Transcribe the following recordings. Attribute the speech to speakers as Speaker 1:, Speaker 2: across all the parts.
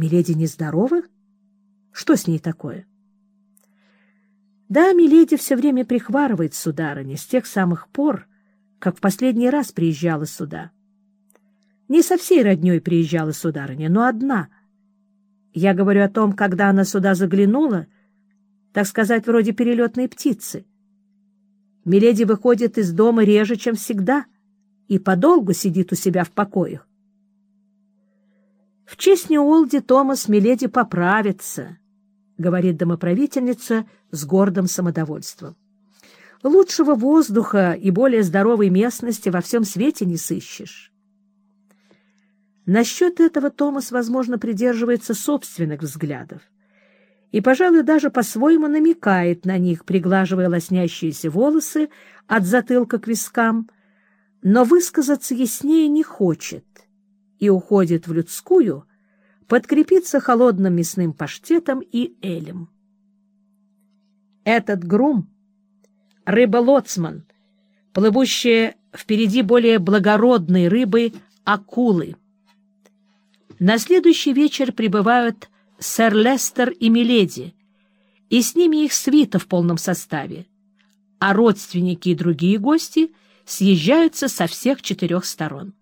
Speaker 1: Миледи нездорова? Что с ней такое? Да, Миледи все время прихварывает, сударыня, с тех самых пор, как в последний раз приезжала сюда. Не со всей родней приезжала сударыня, но одна. Я говорю о том, когда она сюда заглянула, так сказать, вроде перелетной птицы. Миледи выходит из дома реже, чем всегда, и подолгу сидит у себя в покоях. В честь Неолди Томас Миледи поправится, — говорит домоправительница с гордым самодовольством. Лучшего воздуха и более здоровой местности во всем свете не сыщешь. Насчет этого Томас, возможно, придерживается собственных взглядов и, пожалуй, даже по-своему намекает на них, приглаживая лоснящиеся волосы от затылка к вискам, но высказаться яснее не хочет и уходит в людскую подкрепиться холодным мясным паштетом и элем. Этот грум — рыба-лоцман, плывущая впереди более благородной рыбы акулы. На следующий вечер прибывают сэр Лестер и Миледи, и с ними их свита в полном составе, а родственники и другие гости съезжаются со всех четырех сторон.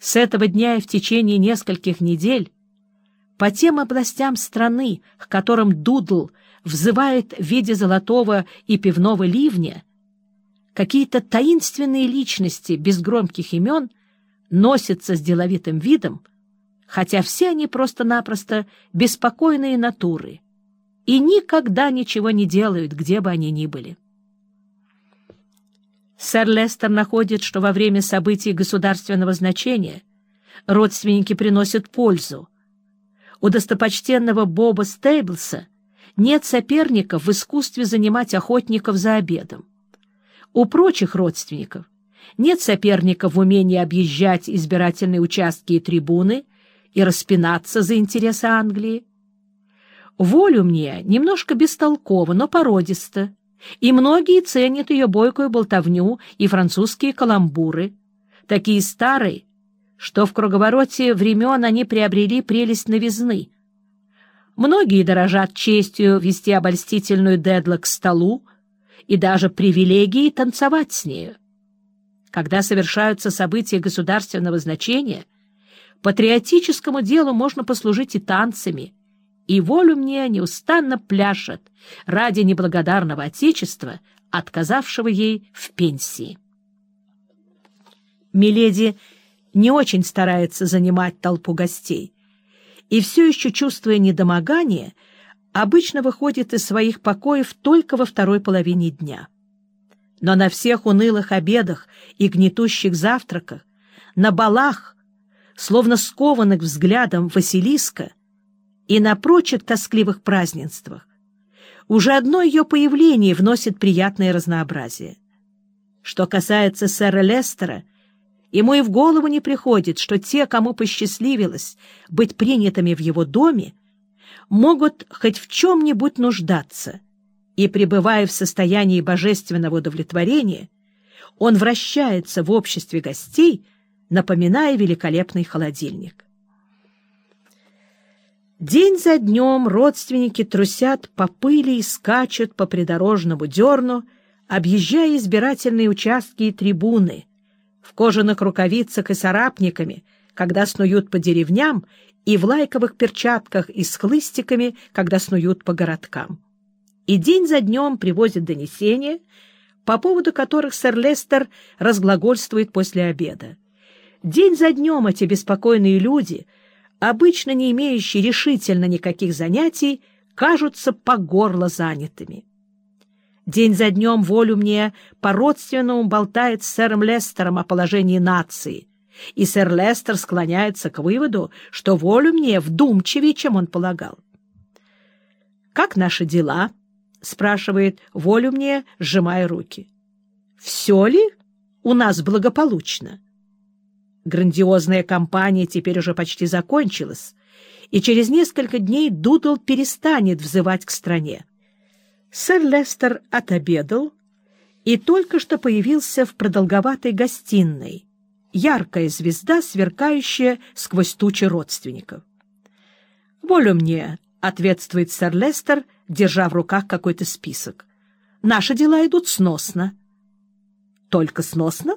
Speaker 1: С этого дня и в течение нескольких недель по тем областям страны, к которым Дудл взывает в виде золотого и пивного ливня, какие-то таинственные личности без громких имен носятся с деловитым видом, хотя все они просто-напросто беспокойные натуры и никогда ничего не делают, где бы они ни были. Сэр Лестер находит, что во время событий государственного значения родственники приносят пользу. У достопочтенного Боба Стейблса нет соперников в искусстве занимать охотников за обедом. У прочих родственников нет соперников в умении объезжать избирательные участки и трибуны и распинаться за интересы Англии. Волю мне немножко бестолково, но породисто, и многие ценят ее бойкую болтовню и французские каламбуры, такие старые, что в круговороте времен они приобрели прелесть новизны. Многие дорожат честью вести обольстительную Дедла к столу и даже привилегией танцевать с нею. Когда совершаются события государственного значения, патриотическому делу можно послужить и танцами, и волю мне неустанно пляшет ради неблагодарного Отечества, отказавшего ей в пенсии. Миледи не очень старается занимать толпу гостей, и все еще, чувствуя недомогание, обычно выходит из своих покоев только во второй половине дня. Но на всех унылых обедах и гнетущих завтраках, на балах, словно скованных взглядом Василиска, и на прочих тоскливых празднествах, уже одно ее появление вносит приятное разнообразие. Что касается сэра Лестера, ему и в голову не приходит, что те, кому посчастливилось быть принятыми в его доме, могут хоть в чем-нибудь нуждаться, и, пребывая в состоянии божественного удовлетворения, он вращается в обществе гостей, напоминая великолепный холодильник. День за днем родственники трусят по пыли и скачут по придорожному дерну, объезжая избирательные участки и трибуны, в кожаных рукавицах и сарапниками, когда снуют по деревням, и в лайковых перчатках и с хлыстиками, когда снуют по городкам. И день за днем привозят донесения, по поводу которых сэр Лестер разглагольствует после обеда. День за днем эти беспокойные люди, обычно не имеющие решительно никаких занятий, кажутся по горло занятыми. День за днем волю мне по-родственному болтает с сэром Лестером о положении нации, и сэр Лестер склоняется к выводу, что волю мне вдумчивее, чем он полагал. «Как наши дела?» — спрашивает Волюмния, сжимая руки. «Все ли у нас благополучно?» Грандиозная кампания теперь уже почти закончилась, и через несколько дней Дудл перестанет взывать к стране. Сэр Лестер отобедал и только что появился в продолговатой гостиной, яркая звезда, сверкающая сквозь тучи родственников. «Волю мне», — ответствует сэр Лестер, держа в руках какой-то список. «Наши дела идут сносно». «Только сносно?»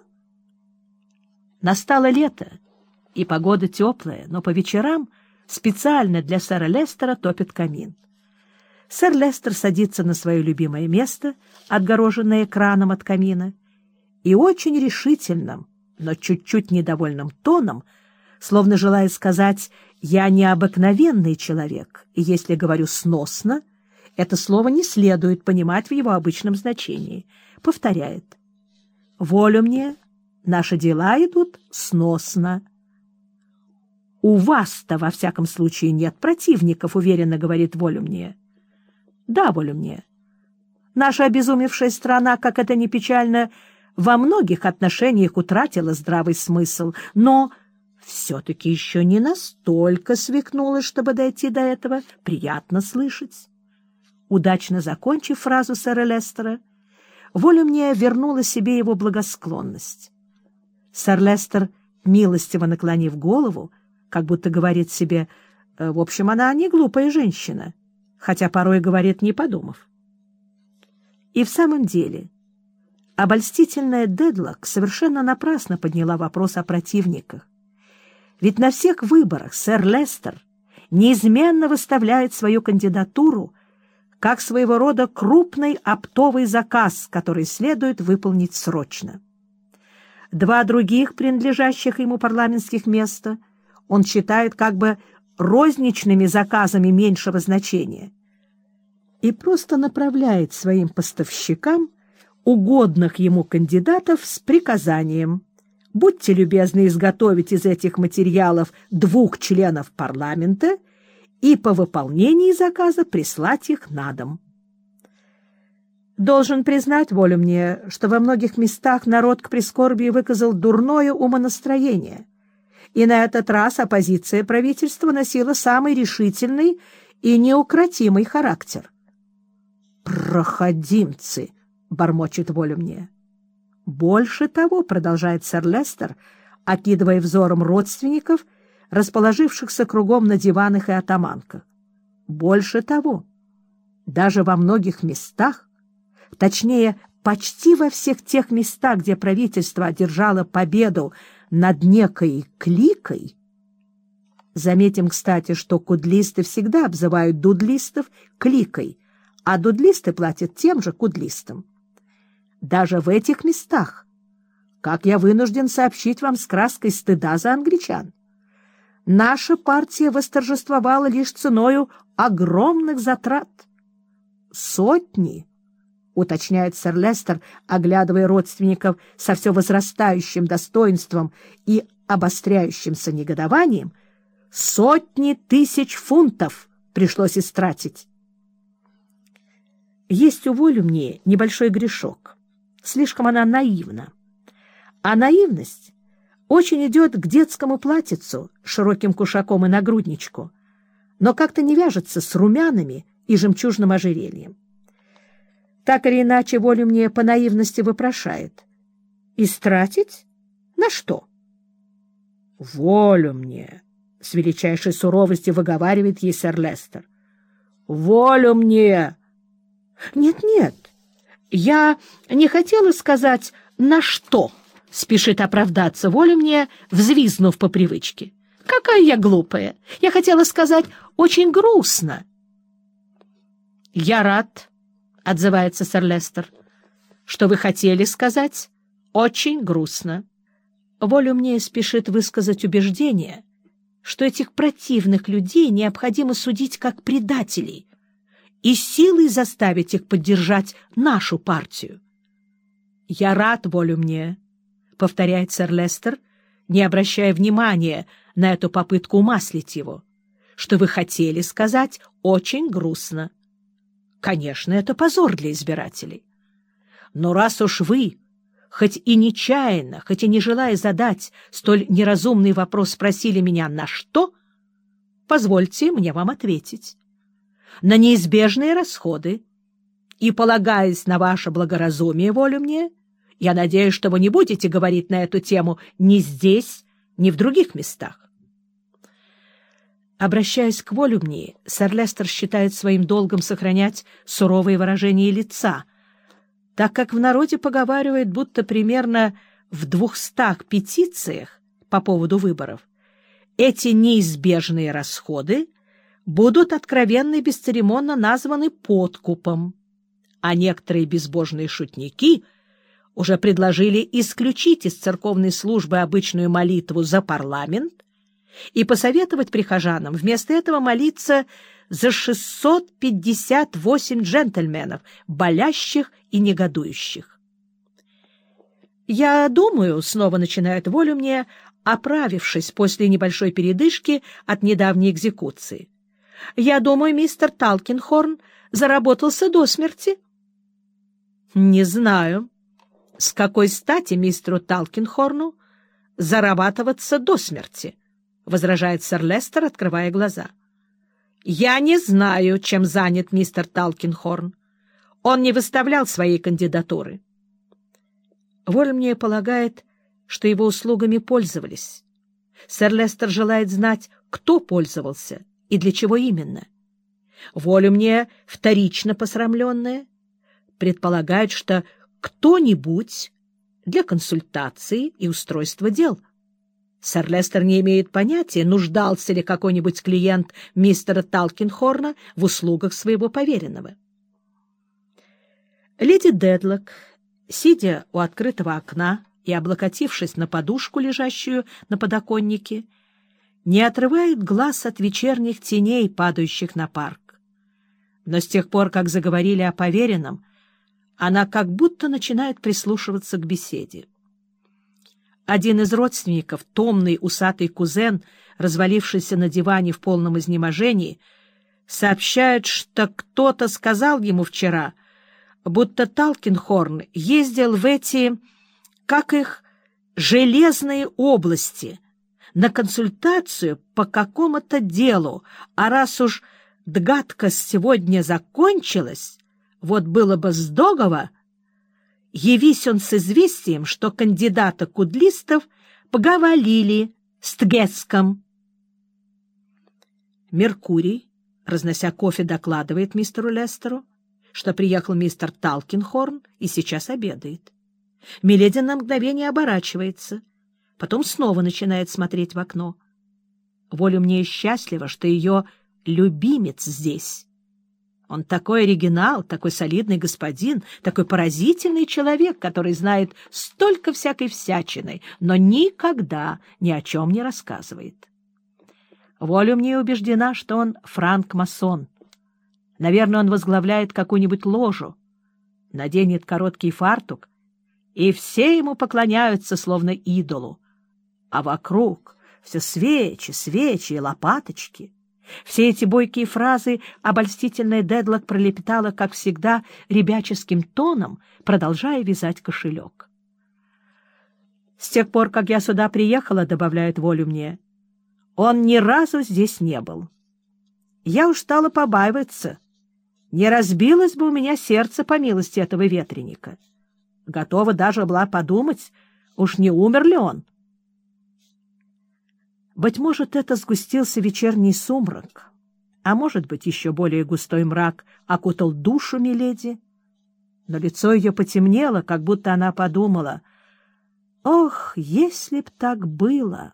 Speaker 1: Настало лето, и погода теплая, но по вечерам специально для сэра Лестера топит камин. Сэр Лестер садится на свое любимое место, отгороженное экраном от камина, и очень решительным, но чуть-чуть недовольным тоном, словно желая сказать «я необыкновенный человек», и если говорю «сносно», это слово не следует понимать в его обычном значении, повторяет «волю мне, наши дела идут сносно». «У вас-то, во всяком случае, нет противников», — уверенно говорит волю мне. «Да, волю мне. Наша обезумевшая страна, как это ни печально, во многих отношениях утратила здравый смысл, но все-таки еще не настолько свекнулась, чтобы дойти до этого. Приятно слышать». Удачно закончив фразу сэра Лестера, воля мне вернула себе его благосклонность. Сэр Лестер, милостиво наклонив голову, как будто говорит себе, «Э, в общем, она не глупая женщина, хотя порой говорит, не подумав. И в самом деле, обольстительная Дедлок совершенно напрасно подняла вопрос о противниках. Ведь на всех выборах сэр Лестер неизменно выставляет свою кандидатуру как своего рода крупный оптовый заказ, который следует выполнить срочно. Два других, принадлежащих ему парламентских места — он считает как бы розничными заказами меньшего значения и просто направляет своим поставщикам угодных ему кандидатов с приказанием «Будьте любезны изготовить из этих материалов двух членов парламента и по выполнении заказа прислать их на дом». Должен признать волю мне, что во многих местах народ к прискорбии выказал дурное умонастроение — и на этот раз оппозиция правительства носила самый решительный и неукротимый характер. «Проходимцы!» — бормочет волю мне. «Больше того», — продолжает сэр Лестер, окидывая взором родственников, расположившихся кругом на диванах и атаманках. «Больше того, даже во многих местах, точнее, почти во всех тех местах, где правительство одержало победу над некой кликой, заметим, кстати, что кудлисты всегда обзывают дудлистов кликой, а дудлисты платят тем же кудлистам. Даже в этих местах, как я вынужден сообщить вам с краской стыда за англичан, наша партия восторжествовала лишь ценою огромных затрат. Сотни — уточняет сэр Лестер, оглядывая родственников со все возрастающим достоинством и обостряющимся негодованием, сотни тысяч фунтов пришлось истратить. Есть у волю мне небольшой грешок. Слишком она наивна. А наивность очень идет к детскому платьицу, широким кушаком и нагрудничку, но как-то не вяжется с румянами и жемчужным ожерельем так или иначе волю мне по наивности вопрошает. Истратить? На что? Волю мне, с величайшей суровостью выговаривает ей сэр Лестер. Волю мне! Нет-нет, я не хотела сказать «на что», — спешит оправдаться волю мне, взвизнув по привычке. Какая я глупая! Я хотела сказать «очень грустно». Я рад, — отзывается сэр Лестер. — Что вы хотели сказать? Очень грустно. Волю мне спешит высказать убеждение, что этих противных людей необходимо судить как предателей и силой заставить их поддержать нашу партию. — Я рад, волю мне, — повторяет сэр Лестер, не обращая внимания на эту попытку умаслить его, — что вы хотели сказать очень грустно. — Конечно, это позор для избирателей. Но раз уж вы, хоть и нечаянно, хоть и не желая задать столь неразумный вопрос, спросили меня «на что?», позвольте мне вам ответить. На неизбежные расходы. И, полагаясь на ваше благоразумие, волю мне, я надеюсь, что вы не будете говорить на эту тему ни здесь, ни в других местах. Обращаясь к Волюмнии, сэр Лестер считает своим долгом сохранять суровые выражения лица, так как в народе поговаривает, будто примерно в двухстах петициях по поводу выборов эти неизбежные расходы будут откровенно и бесцеремонно названы подкупом, а некоторые безбожные шутники уже предложили исключить из церковной службы обычную молитву за парламент и посоветовать прихожанам вместо этого молиться за 658 джентльменов, болящих и негодующих. «Я думаю», — снова начинает волю мне, оправившись после небольшой передышки от недавней экзекуции, «я думаю, мистер Талкинхорн заработался до смерти». «Не знаю, с какой стати мистеру Талкинхорну зарабатываться до смерти», — возражает сэр Лестер, открывая глаза. «Я не знаю, чем занят мистер Талкинхорн. Он не выставлял своей кандидатуры». Воль мне полагает, что его услугами пользовались. Сэр Лестер желает знать, кто пользовался и для чего именно. Волю мне вторично посрамленная предполагает, что кто-нибудь для консультации и устройства дел — Сэр Лестер не имеет понятия, нуждался ли какой-нибудь клиент мистера Талкинхорна в услугах своего поверенного. Леди Дедлок, сидя у открытого окна и облокотившись на подушку, лежащую на подоконнике, не отрывает глаз от вечерних теней, падающих на парк. Но с тех пор, как заговорили о поверенном, она как будто начинает прислушиваться к беседе. Один из родственников, томный усатый кузен, развалившийся на диване в полном изнеможении, сообщает, что кто-то сказал ему вчера, будто Талкинхорн ездил в эти, как их, железные области на консультацию по какому-то делу, а раз уж дгадка сегодня закончилась, вот было бы здорово, явись он с известием, что кандидата Кудлистов поговорили с Тгетском. Меркурий, разнося кофе, докладывает мистеру Лестеру, что приехал мистер Талкинхорн и сейчас обедает. Миледи на мгновение оборачивается, потом снова начинает смотреть в окно. Волю мне счастлива, что ее любимец здесь. Он такой оригинал, такой солидный господин, такой поразительный человек, который знает столько всякой всячины, но никогда ни о чем не рассказывает. Волю мне убеждена, что он франк-масон. Наверное, он возглавляет какую-нибудь ложу, наденет короткий фартук, и все ему поклоняются, словно идолу. А вокруг все свечи, свечи и лопаточки — все эти бойкие фразы обольстительная Дедлок пролепетала, как всегда, ребяческим тоном, продолжая вязать кошелек. «С тех пор, как я сюда приехала, — добавляет волю мне, — он ни разу здесь не был. Я уж стала побаиваться. Не разбилось бы у меня сердце по милости этого ветреника. Готова даже была подумать, уж не умер ли он. Быть может, это сгустился вечерний сумрак, а может быть, еще более густой мрак окутал душу Миледи. Но лицо ее потемнело, как будто она подумала, «Ох, если б так было!»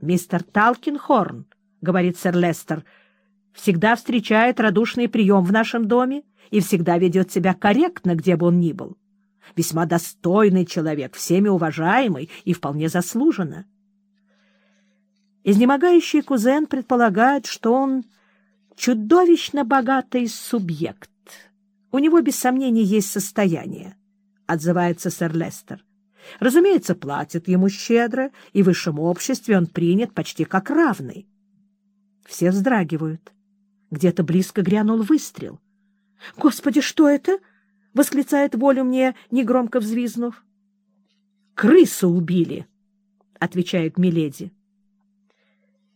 Speaker 1: «Мистер Талкинхорн», — говорит сэр Лестер, — «всегда встречает радушный прием в нашем доме и всегда ведет себя корректно, где бы он ни был. Весьма достойный человек, всеми уважаемый и вполне заслуженно». Изнемогающий кузен предполагает, что он чудовищно богатый субъект. У него, без сомнения, есть состояние, — отзывается сэр Лестер. Разумеется, платят ему щедро, и в высшем обществе он принят почти как равный. Все вздрагивают. Где-то близко грянул выстрел. — Господи, что это? — восклицает волю мне, негромко взвизнув. — Крысу убили, — отвечает Миледи.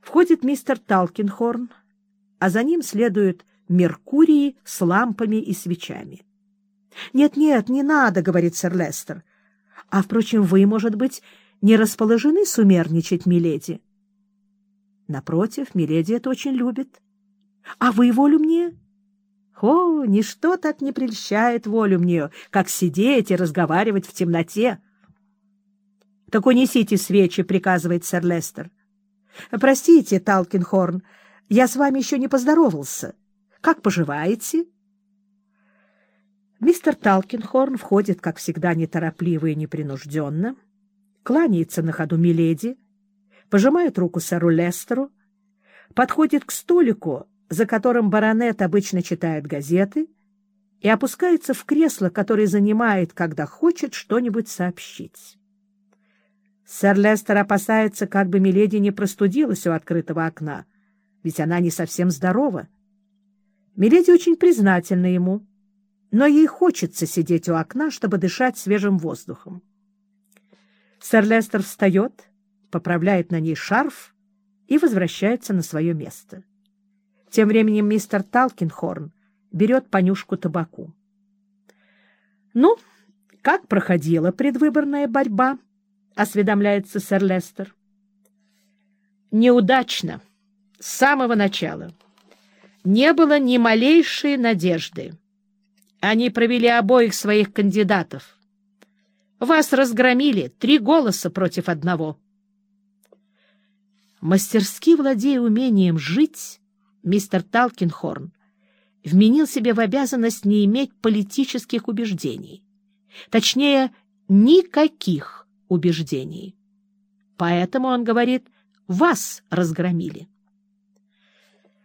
Speaker 1: Входит мистер Талкинхорн, а за ним следуют Меркурии с лампами и свечами. «Нет-нет, не надо», — говорит сэр Лестер. «А, впрочем, вы, может быть, не расположены сумерничать, миледи?» Напротив, Миледи это очень любит. А вы волю мне? О, ничто так не прельщает волю мне, как сидеть и разговаривать в темноте. — Так унесите свечи, — приказывает сэр Лестер. — Простите, Талкинхорн, я с вами еще не поздоровался. Как поживаете? Мистер Талкинхорн входит, как всегда, неторопливо и непринужденно, кланяется на ходу Миледи, пожимает руку сэру Лестеру, подходит к столику, за которым баронет обычно читает газеты, и опускается в кресло, которое занимает, когда хочет что-нибудь сообщить. Сэр Лестер опасается, как бы Миледи не простудилась у открытого окна, ведь она не совсем здорова. Миледи очень признательна ему, но ей хочется сидеть у окна, чтобы дышать свежим воздухом. Сэр Лестер встает, поправляет на ней шарф и возвращается на свое место. Тем временем мистер Талкинхорн берет понюшку табаку. — Ну, как проходила предвыборная борьба? — осведомляется сэр Лестер. — Неудачно. С самого начала. Не было ни малейшей надежды. Они провели обоих своих кандидатов. Вас разгромили три голоса против одного. Мастерски владея умением жить, мистер Талкинхорн вменил себе в обязанность не иметь политических убеждений. Точнее, никаких убеждений. Поэтому он говорит, вас разгромили.